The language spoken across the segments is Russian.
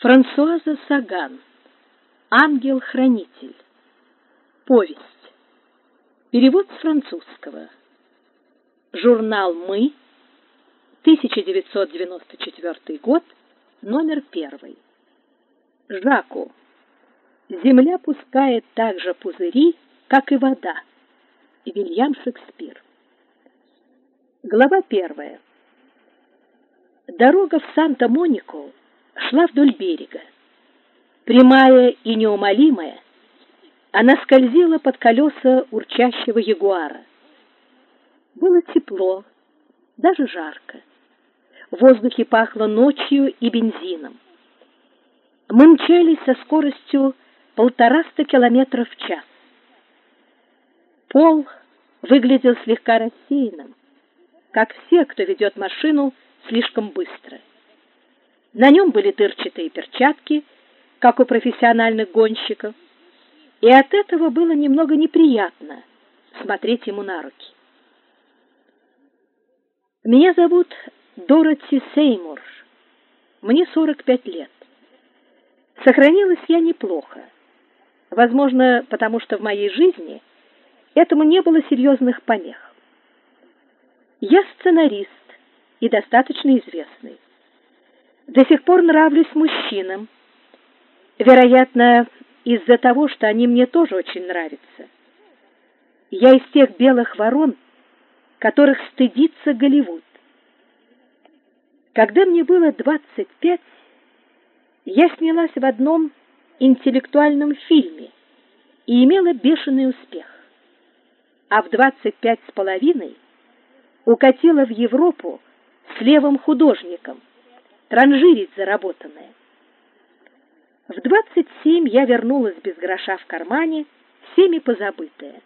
Франсуаза Саган. Ангел-хранитель. Повесть. Перевод с французского. Журнал «Мы», 1994 год, номер первый. Жаку. Земля пускает так же пузыри, как и вода. Вильям Шекспир. Глава первая. Дорога в Санта-Монику шла вдоль берега. Прямая и неумолимая, она скользила под колеса урчащего ягуара. Было тепло, даже жарко. В воздухе пахло ночью и бензином. Мы мчались со скоростью полтораста километров в час. Пол выглядел слегка рассеянным, как все, кто ведет машину слишком быстро. На нем были дырчатые перчатки, как у профессиональных гонщиков, и от этого было немного неприятно смотреть ему на руки. Меня зовут Дороти Сеймур. Мне 45 лет. Сохранилась я неплохо. Возможно, потому что в моей жизни этому не было серьезных помех. Я сценарист и достаточно известный до сих пор нравлюсь мужчинам. Вероятно, из-за того, что они мне тоже очень нравятся. Я из тех белых ворон, которых стыдится Голливуд. Когда мне было 25, я снялась в одном интеллектуальном фильме и имела бешеный успех. А в 25 с половиной укатила в Европу с левым художником, транжирить заработанное. В 27 я вернулась без гроша в кармане, всеми позабытая.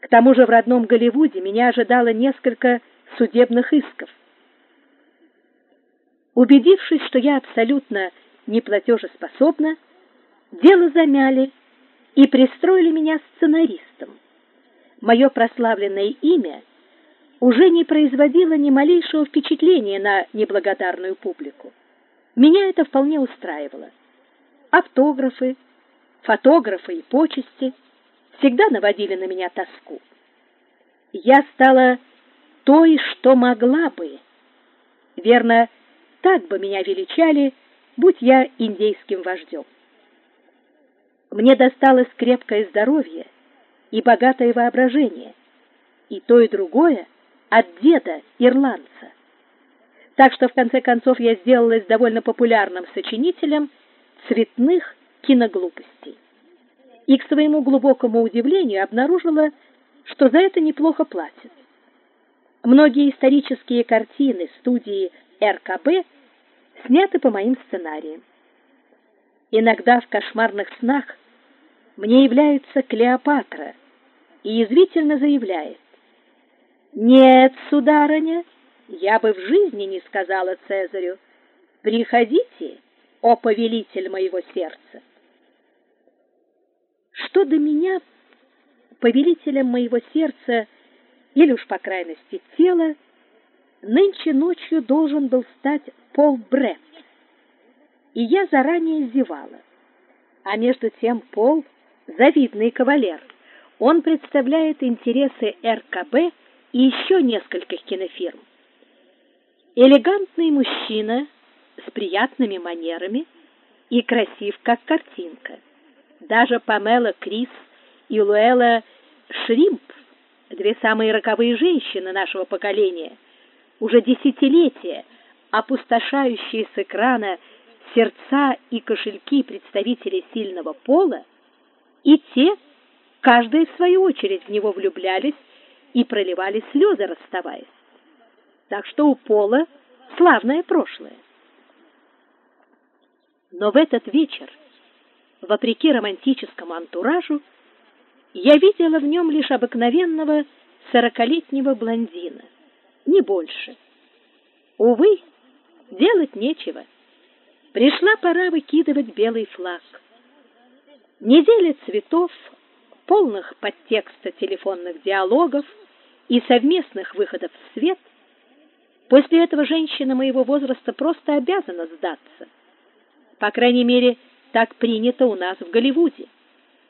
К тому же в родном Голливуде меня ожидало несколько судебных исков. Убедившись, что я абсолютно неплатежеспособна, дело замяли и пристроили меня сценаристом. Мое прославленное имя — уже не производила ни малейшего впечатления на неблагодарную публику. Меня это вполне устраивало. Автографы, фотографы и почести всегда наводили на меня тоску. Я стала той, что могла бы. Верно, так бы меня величали, будь я индейским вождем. Мне досталось крепкое здоровье и богатое воображение, и то и другое от деда ирландца. Так что в конце концов я сделалась довольно популярным сочинителем цветных киноглупостей. И к своему глубокому удивлению обнаружила, что за это неплохо платят. Многие исторические картины студии РКБ сняты по моим сценариям. Иногда в кошмарных снах мне является Клеопатра и язвительно заявляет: нет, сударыня, я бы в жизни не сказала Цезарю: "Приходите, о повелитель моего сердца". Что до меня, повелителем моего сердца, или уж по крайности тела, нынче ночью должен был стать Пол Бретт. И я заранее зевала. А между тем Пол завидный кавалер. Он представляет интересы РКБ и еще нескольких кинофирм. Элегантный мужчина с приятными манерами и красив, как картинка. Даже Памела Крис и Луэла Шримп, две самые роковые женщины нашего поколения, уже десятилетия опустошающие с экрана сердца и кошельки представителей сильного пола, и те, каждая в свою очередь в него влюблялись и проливали слезы, расставаясь. Так что у Пола славное прошлое. Но в этот вечер, вопреки романтическому антуражу, я видела в нем лишь обыкновенного сорокалетнего блондина, не больше. Увы, делать нечего. Пришла пора выкидывать белый флаг. Неделя цветов, полных подтекста телефонных диалогов — и совместных выходов в свет, после этого женщина моего возраста просто обязана сдаться. По крайней мере, так принято у нас в Голливуде.